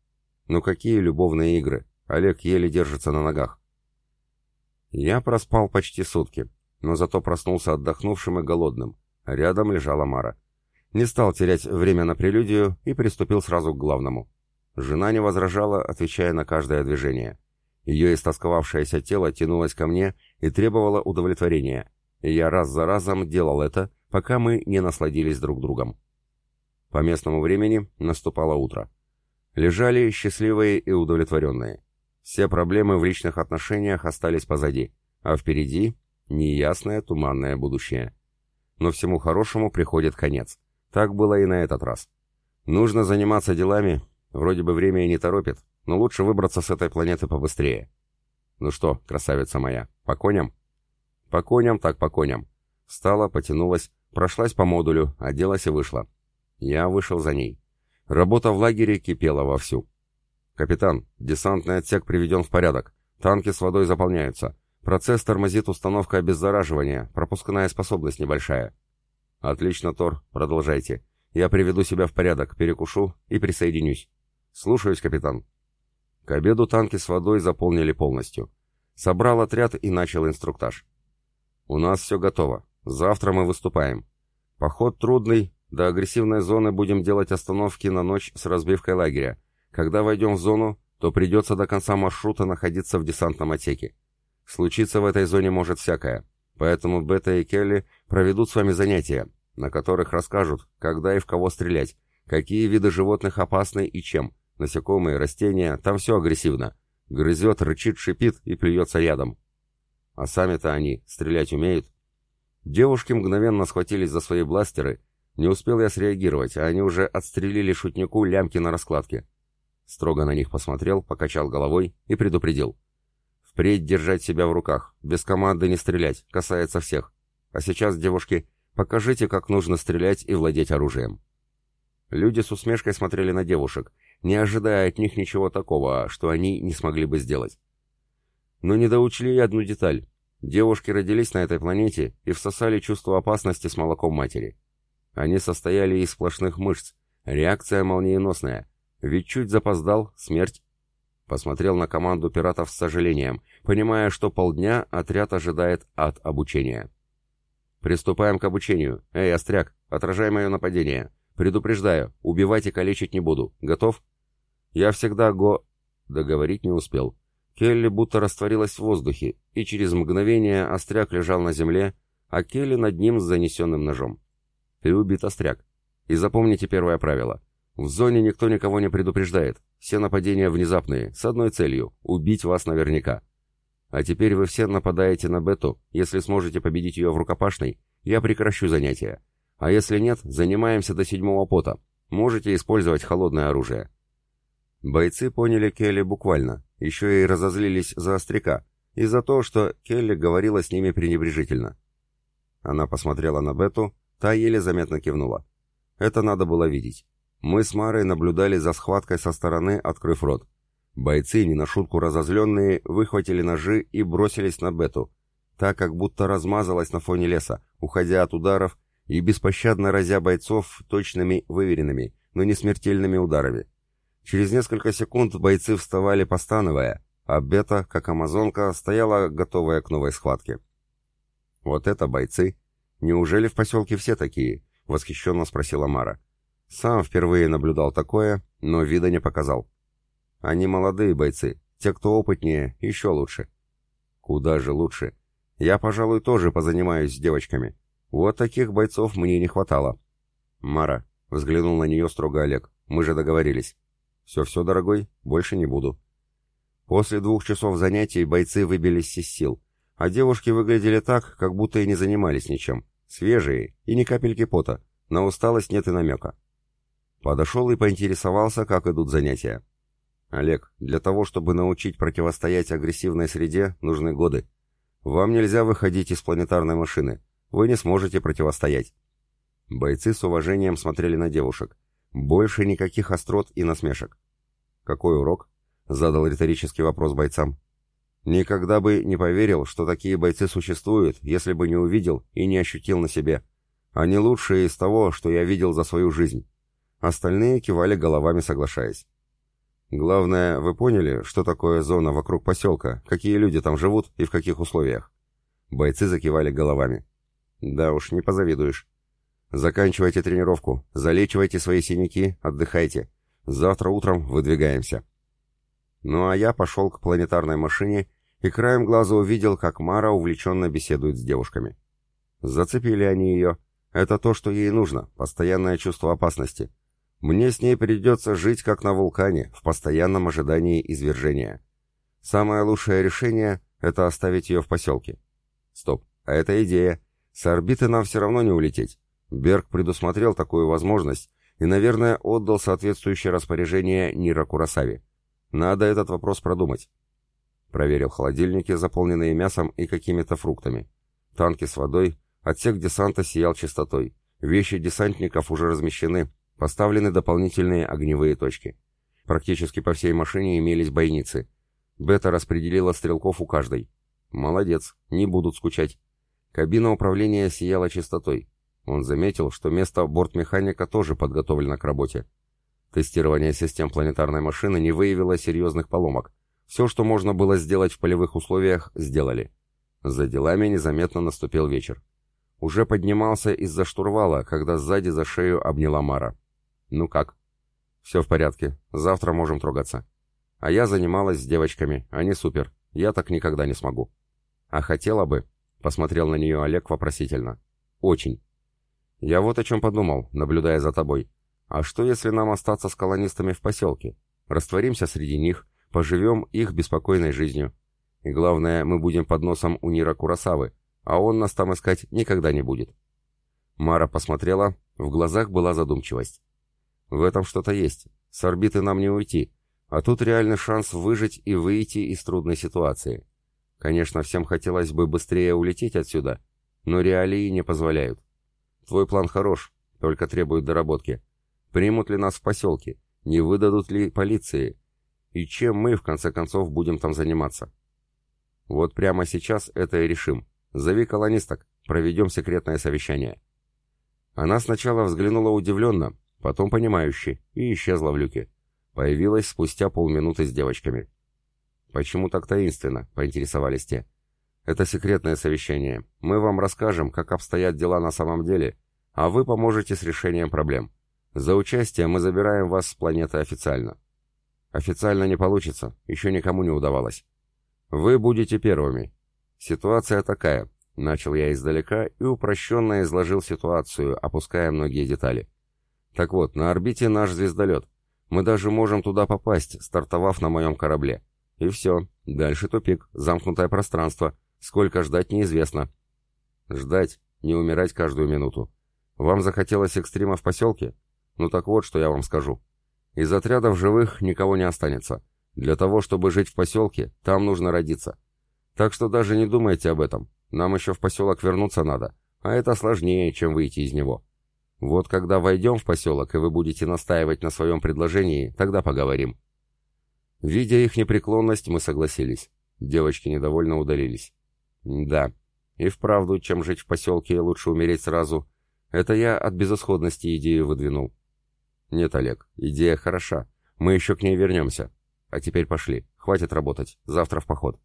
Ну какие любовные игры? Олег еле держится на ногах. Я проспал почти сутки, но зато проснулся отдохнувшим и голодным. Рядом лежала Мара. Не стал терять время на прелюдию и приступил сразу к главному. Жена не возражала, отвечая на каждое движение. Ее истосковавшееся тело тянулось ко мне и требовало удовлетворения, и я раз за разом делал это, пока мы не насладились друг другом. По местному времени наступало утро. Лежали счастливые и удовлетворенные. Все проблемы в личных отношениях остались позади, а впереди неясное туманное будущее. Но всему хорошему приходит конец. Так было и на этот раз. Нужно заниматься делами, вроде бы время и не торопит, но лучше выбраться с этой планеты побыстрее. Ну что, красавица моя, по коням? По коням так по коням. Встала, потянулась, прошлась по модулю, оделась и вышла. Я вышел за ней. Работа в лагере кипела вовсю. «Капитан, десантный отсек приведен в порядок. Танки с водой заполняются. Процесс тормозит установка обеззараживания, пропускная способность небольшая». «Отлично, Тор, продолжайте. Я приведу себя в порядок, перекушу и присоединюсь». «Слушаюсь, капитан». К обеду танки с водой заполнили полностью. Собрал отряд и начал инструктаж. «У нас все готово. Завтра мы выступаем. Поход трудный, до агрессивной зоны будем делать остановки на ночь с разбивкой лагеря. Когда войдем в зону, то придется до конца маршрута находиться в десантном отсеке. Случиться в этой зоне может всякое. Поэтому Бета и Келли проведут с вами занятия, на которых расскажут, когда и в кого стрелять, какие виды животных опасны и чем, Насекомые, растения, там все агрессивно. Грызет, рычит, шипит и плюется ядом. А сами-то они стрелять умеют. Девушки мгновенно схватились за свои бластеры. Не успел я среагировать, а они уже отстрелили шутнику лямки на раскладке. Строго на них посмотрел, покачал головой и предупредил. Впредь держать себя в руках, без команды не стрелять, касается всех. А сейчас, девушки, покажите, как нужно стрелять и владеть оружием. Люди с усмешкой смотрели на девушек, не ожидая от них ничего такого, что они не смогли бы сделать. Но не доучли одну деталь. Девушки родились на этой планете и всосали чувство опасности с молоком матери. Они состояли из сплошных мышц, реакция молниеносная, ведь чуть запоздал — смерть. Посмотрел на команду пиратов с сожалением, понимая, что полдня отряд ожидает от обучения. «Приступаем к обучению. Эй, Остряк, отражай мое нападение. Предупреждаю, убивать и калечить не буду. Готов?» Я всегда го...» Договорить не успел. Келли будто растворилась в воздухе, и через мгновение Остряк лежал на земле, а Келли над ним с занесенным ножом. «Ты убит, Остряк. И запомните первое правило. В зоне никто никого не предупреждает. Все нападения внезапные, с одной целью — убить вас наверняка. А теперь вы все нападаете на Бету. Если сможете победить ее в рукопашной, я прекращу занятия. А если нет, занимаемся до седьмого пота. Можете использовать холодное оружие. Бойцы поняли Келли буквально, еще и разозлились за остряка, и за то, что Келли говорила с ними пренебрежительно. Она посмотрела на Бету, та еле заметно кивнула. Это надо было видеть. Мы с Марой наблюдали за схваткой со стороны, открыв рот. Бойцы, не на шутку разозленные, выхватили ножи и бросились на Бету, так как будто размазалась на фоне леса, уходя от ударов и беспощадно разя бойцов точными, выверенными, но не смертельными ударами. Через несколько секунд бойцы вставали постановая, а Бета, как амазонка, стояла готовая к новой схватке. «Вот это бойцы! Неужели в поселке все такие?» — восхищенно спросила Мара. «Сам впервые наблюдал такое, но вида не показал. Они молодые бойцы, те, кто опытнее, еще лучше». «Куда же лучше? Я, пожалуй, тоже позанимаюсь с девочками. Вот таких бойцов мне не хватало. Мара, взглянул на нее строго Олег, мы же договорились. Все-все, дорогой, больше не буду. После двух часов занятий бойцы выбились из сил, а девушки выглядели так, как будто и не занимались ничем. Свежие и ни капельки пота, на усталость нет и намека. Подошел и поинтересовался, как идут занятия. «Олег, для того, чтобы научить противостоять агрессивной среде, нужны годы. Вам нельзя выходить из планетарной машины. Вы не сможете противостоять». Бойцы с уважением смотрели на девушек. Больше никаких острот и насмешек. «Какой урок?» — задал риторический вопрос бойцам. «Никогда бы не поверил, что такие бойцы существуют, если бы не увидел и не ощутил на себе. Они лучшие из того, что я видел за свою жизнь». Остальные кивали головами, соглашаясь. Главное, вы поняли, что такое зона вокруг поселка, какие люди там живут и в каких условиях? Бойцы закивали головами. Да уж, не позавидуешь. Заканчивайте тренировку, залечивайте свои синяки, отдыхайте. Завтра утром выдвигаемся. Ну а я пошел к планетарной машине и краем глаза увидел, как Мара увлеченно беседует с девушками. Зацепили они ее. Это то, что ей нужно, постоянное чувство опасности. Мне с ней придется жить как на вулкане, в постоянном ожидании извержения. Самое лучшее решение — это оставить ее в поселке. Стоп, а это идея. С орбиты нам все равно не улететь. Берг предусмотрел такую возможность и, наверное, отдал соответствующее распоряжение Нира Курасави. Надо этот вопрос продумать. Проверил холодильники, заполненные мясом и какими-то фруктами. Танки с водой, отсек десанта сиял чистотой. Вещи десантников уже размещены, Поставлены дополнительные огневые точки. Практически по всей машине имелись бойницы. Бета распределила стрелков у каждой. Молодец, не будут скучать. Кабина управления сияла чистотой. Он заметил, что место бортмеханика тоже подготовлено к работе. Тестирование систем планетарной машины не выявило серьезных поломок. Все, что можно было сделать в полевых условиях, сделали. За делами незаметно наступил вечер. Уже поднимался из-за штурвала, когда сзади за шею обняла Мара. «Ну как?» «Все в порядке. Завтра можем трогаться». «А я занималась с девочками. Они супер. Я так никогда не смогу». «А хотела бы?» — посмотрел на нее Олег вопросительно. «Очень». «Я вот о чем подумал, наблюдая за тобой. А что, если нам остаться с колонистами в поселке? Растворимся среди них, поживем их беспокойной жизнью. И главное, мы будем под носом у Нира Курасавы, а он нас там искать никогда не будет». Мара посмотрела, в глазах была задумчивость. В этом что-то есть. С орбиты нам не уйти. А тут реальный шанс выжить и выйти из трудной ситуации. Конечно, всем хотелось бы быстрее улететь отсюда, но реалии не позволяют. Твой план хорош, только требует доработки. Примут ли нас в поселке? Не выдадут ли полиции? И чем мы, в конце концов, будем там заниматься? Вот прямо сейчас это и решим. Зови колонисток, проведем секретное совещание. Она сначала взглянула удивленно, потом понимающе, и исчезла в люке. Появилась спустя полминуты с девочками. «Почему так таинственно?» — поинтересовались те. «Это секретное совещание. Мы вам расскажем, как обстоят дела на самом деле, а вы поможете с решением проблем. За участие мы забираем вас с планеты официально». «Официально не получится, еще никому не удавалось. Вы будете первыми. Ситуация такая». Начал я издалека и упрощенно изложил ситуацию, опуская многие детали. Так вот, на орбите наш звездолет. Мы даже можем туда попасть, стартовав на моем корабле. И все. Дальше тупик, замкнутое пространство. Сколько ждать неизвестно. Ждать, не умирать каждую минуту. Вам захотелось экстрима в поселке? Ну так вот, что я вам скажу. Из отрядов живых никого не останется. Для того, чтобы жить в поселке, там нужно родиться. Так что даже не думайте об этом. Нам еще в поселок вернуться надо. А это сложнее, чем выйти из него. Вот когда войдем в поселок, и вы будете настаивать на своем предложении, тогда поговорим». Видя их непреклонность, мы согласились. Девочки недовольно удалились. «Да, и вправду, чем жить в поселке, лучше умереть сразу. Это я от безысходности идею выдвинул». «Нет, Олег, идея хороша. Мы еще к ней вернемся. А теперь пошли. Хватит работать. Завтра в поход».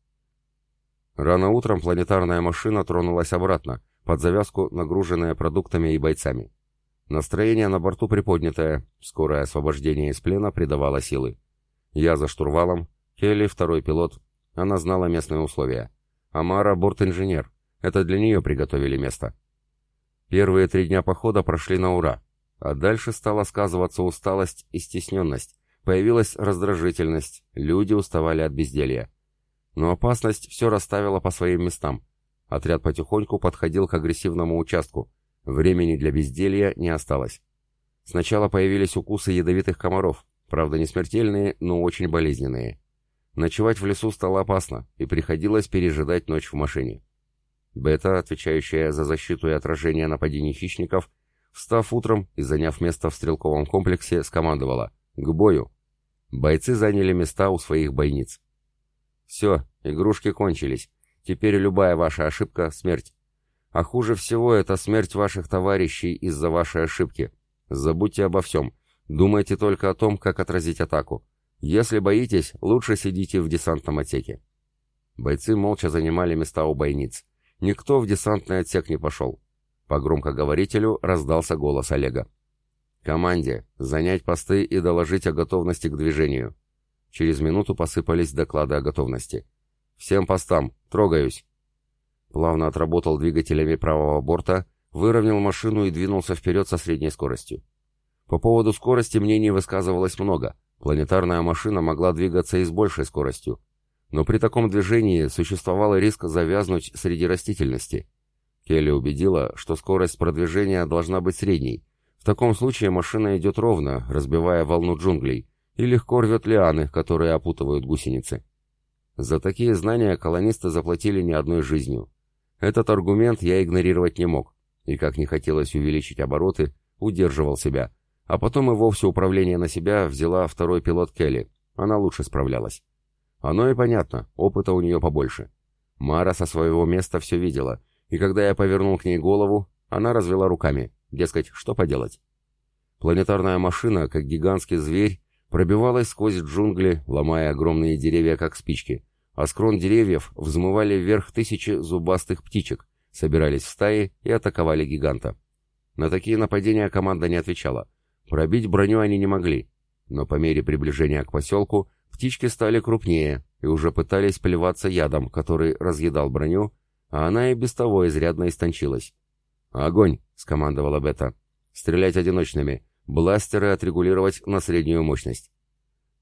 Рано утром планетарная машина тронулась обратно, под завязку нагруженная продуктами и бойцами. Настроение на борту приподнятое, скорое освобождение из плена придавало силы. Я за штурвалом, Келли второй пилот, она знала местные условия. Амара борт-инженер, Это для нее приготовили место. Первые три дня похода прошли на ура, а дальше стала сказываться усталость и стесненность, появилась раздражительность, люди уставали от безделья. Но опасность все расставила по своим местам. Отряд потихоньку подходил к агрессивному участку, времени для безделья не осталось. Сначала появились укусы ядовитых комаров, правда не смертельные, но очень болезненные. Ночевать в лесу стало опасно, и приходилось пережидать ночь в машине. Бета, отвечающая за защиту и отражение нападений хищников, встав утром и заняв место в стрелковом комплексе, скомандовала «К бою!». Бойцы заняли места у своих бойниц. «Все, игрушки кончились. Теперь любая ваша ошибка — смерть. А хуже всего это смерть ваших товарищей из-за вашей ошибки. Забудьте обо всем. Думайте только о том, как отразить атаку. Если боитесь, лучше сидите в десантном отсеке». Бойцы молча занимали места у бойниц. Никто в десантный отсек не пошел. По громкоговорителю раздался голос Олега. «Команде! Занять посты и доложить о готовности к движению». Через минуту посыпались доклады о готовности. «Всем постам! Трогаюсь!» Плавно отработал двигателями правого борта, выровнял машину и двинулся вперед со средней скоростью. По поводу скорости мнений высказывалось много. Планетарная машина могла двигаться и с большей скоростью, но при таком движении существовал риск завязнуть среди растительности. Келли убедила, что скорость продвижения должна быть средней. В таком случае машина идет ровно, разбивая волну джунглей, и легко рвет лианы, которые опутывают гусеницы. За такие знания колонисты заплатили не одной жизнью. Этот аргумент я игнорировать не мог, и как не хотелось увеличить обороты, удерживал себя. А потом и вовсе управление на себя взяла второй пилот Келли. Она лучше справлялась. Оно и понятно, опыта у нее побольше. Мара со своего места все видела, и когда я повернул к ней голову, она развела руками, дескать, что поделать. Планетарная машина, как гигантский зверь, пробивалась сквозь джунгли, ломая огромные деревья, как спички, а с крон деревьев взмывали вверх тысячи зубастых птичек, собирались в стаи и атаковали гиганта. На такие нападения команда не отвечала. Пробить броню они не могли, но по мере приближения к поселку Птички стали крупнее и уже пытались плеваться ядом, который разъедал броню, а она и без того изрядно истончилась. «Огонь!» — скомандовала Бета. «Стрелять одиночными. Бластеры отрегулировать на среднюю мощность».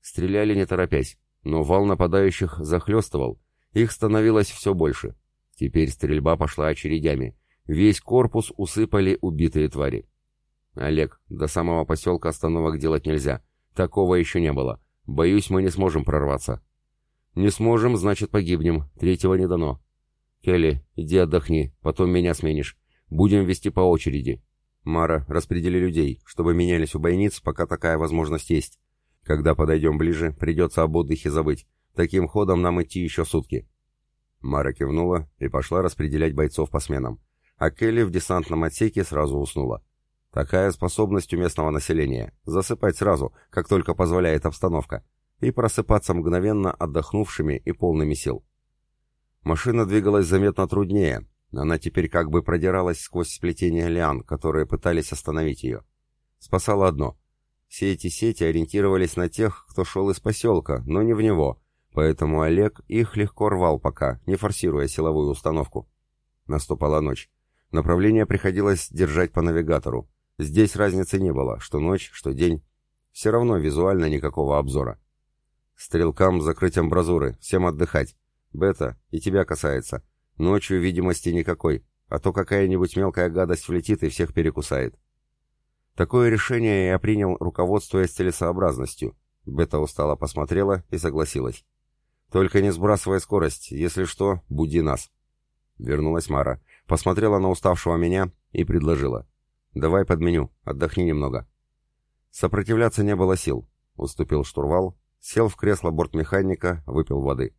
Стреляли не торопясь, но вал нападающих захлестывал, их становилось все больше. Теперь стрельба пошла очередями. Весь корпус усыпали убитые твари. «Олег, до самого поселка остановок делать нельзя. Такого еще не было. Боюсь, мы не сможем прорваться. Не сможем, значит погибнем. Третьего не дано. Келли, иди отдохни, потом меня сменишь. Будем вести по очереди. Мара, распредели людей, чтобы менялись у бойниц, пока такая возможность есть. Когда подойдем ближе, придется об отдыхе забыть. Таким ходом нам идти еще сутки. Мара кивнула и пошла распределять бойцов по сменам. А Келли в десантном отсеке сразу уснула. Такая способность у местного населения – засыпать сразу, как только позволяет обстановка, и просыпаться мгновенно отдохнувшими и полными сил. Машина двигалась заметно труднее, она теперь как бы продиралась сквозь сплетение лиан, которые пытались остановить ее. Спасало одно – все эти сети ориентировались на тех, кто шел из поселка, но не в него, поэтому Олег их легко рвал пока, не форсируя силовую установку. Наступала ночь. Направление приходилось держать по навигатору. Здесь разницы не было, что ночь, что день. Все равно визуально никакого обзора. Стрелкам закрыть амбразуры, всем отдыхать. Бета, и тебя касается. Ночью видимости никакой, а то какая-нибудь мелкая гадость влетит и всех перекусает. Такое решение я принял, руководствуясь целесообразностью. Бета устало посмотрела и согласилась. «Только не сбрасывай скорость, если что, буди нас». Вернулась Мара, посмотрела на уставшего меня и предложила. «Давай подменю, отдохни немного». Сопротивляться не было сил. Уступил штурвал, сел в кресло бортмеханика, выпил воды.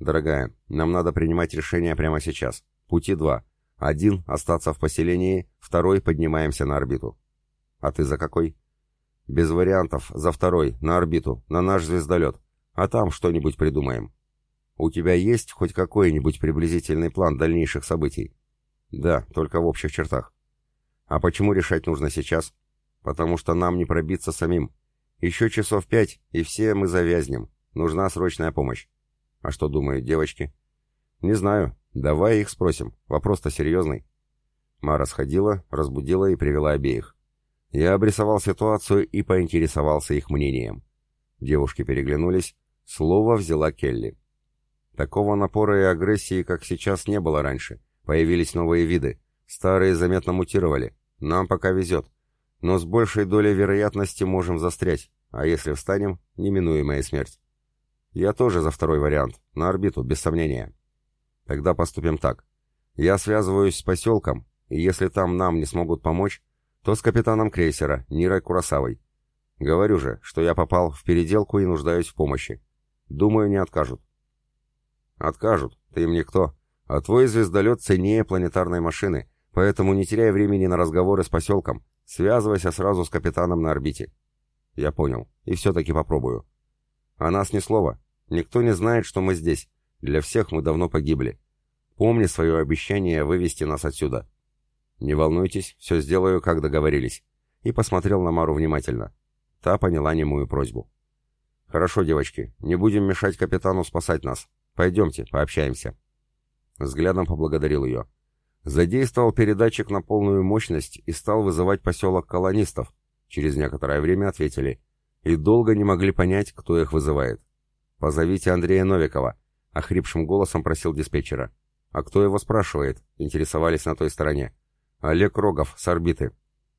«Дорогая, нам надо принимать решение прямо сейчас. Пути два. Один — остаться в поселении, второй — поднимаемся на орбиту». «А ты за какой?» «Без вариантов. За второй. На орбиту. На наш звездолет. А там что-нибудь придумаем». «У тебя есть хоть какой-нибудь приблизительный план дальнейших событий?» «Да, только в общих чертах». А почему решать нужно сейчас? Потому что нам не пробиться самим. Еще часов пять, и все мы завязнем. Нужна срочная помощь. А что думают девочки? «Не знаю. Давай их спросим. Вопрос-то серьезный». Мара сходила, разбудила и привела обеих. Я обрисовал ситуацию и поинтересовался их мнением. Девушки переглянулись. Слово взяла Келли. Такого напора и агрессии, как сейчас, не было раньше. Появились новые виды. Старые заметно мутировали. Нам пока везет. Но с большей долей вероятности можем застрять. А если встанем, неминуемая смерть. Я тоже за второй вариант. На орбиту, без сомнения. Тогда поступим так. Я связываюсь с поселком, и если там нам не смогут помочь, то с капитаном крейсера, Нирой Курасавой. Говорю же, что я попал в переделку и нуждаюсь в помощи. Думаю, не откажут. Откажут, ты им никто. А твой звездолет ценнее планетарной машины, поэтому не теряй времени на разговоры с поселком. Связывайся сразу с капитаном на орбите. Я понял. И все-таки попробую. О нас ни слова. Никто не знает, что мы здесь. Для всех мы давно погибли. Помни свое обещание вывести нас отсюда. Не волнуйтесь, все сделаю, как договорились. И посмотрел на Мару внимательно. Та поняла немую просьбу. Хорошо, девочки, не будем мешать капитану спасать нас. Пойдемте, пообщаемся. Взглядом поблагодарил ее. Задействовал передатчик на полную мощность и стал вызывать поселок колонистов. Через некоторое время ответили. И долго не могли понять, кто их вызывает. «Позовите Андрея Новикова», — охрипшим голосом просил диспетчера. «А кто его спрашивает?» — интересовались на той стороне. «Олег Рогов, с орбиты.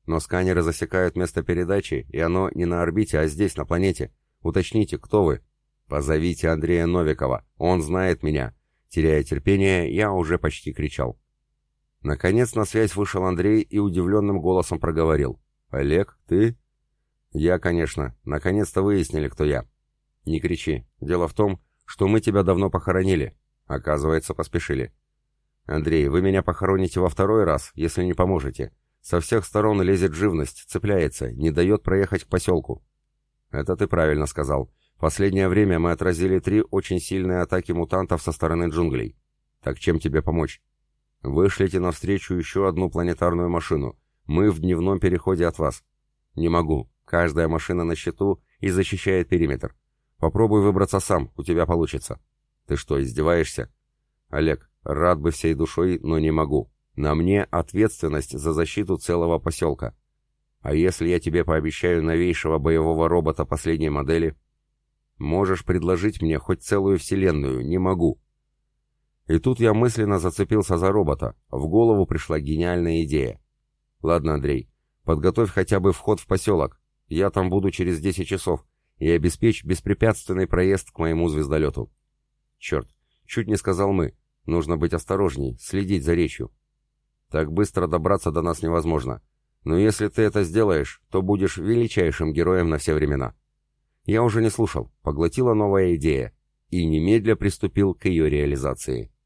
Но сканеры засекают место передачи, и оно не на орбите, а здесь, на планете. Уточните, кто вы?» «Позовите Андрея Новикова, он знает меня». Теряя терпение, я уже почти кричал. Наконец на связь вышел Андрей и удивленным голосом проговорил. «Олег, ты?» «Я, конечно. Наконец-то выяснили, кто я». «Не кричи. Дело в том, что мы тебя давно похоронили». Оказывается, поспешили. «Андрей, вы меня похороните во второй раз, если не поможете. Со всех сторон лезет живность, цепляется, не дает проехать к поселку». «Это ты правильно сказал. Последнее время мы отразили три очень сильные атаки мутантов со стороны джунглей. Так чем тебе помочь? Вышлите навстречу еще одну планетарную машину. Мы в дневном переходе от вас. Не могу. Каждая машина на счету и защищает периметр. Попробуй выбраться сам, у тебя получится. Ты что, издеваешься? Олег, рад бы всей душой, но не могу. На мне ответственность за защиту целого поселка. А если я тебе пообещаю новейшего боевого робота последней модели, Можешь предложить мне хоть целую вселенную, не могу. И тут я мысленно зацепился за робота. В голову пришла гениальная идея. Ладно, Андрей, подготовь хотя бы вход в поселок. Я там буду через 10 часов. И обеспечь беспрепятственный проезд к моему звездолету. Черт, чуть не сказал мы. Нужно быть осторожней, следить за речью. Так быстро добраться до нас невозможно. Но если ты это сделаешь, то будешь величайшим героем на все времена. Я уже не слушал, поглотила новая идея и немедля приступил к ее реализации.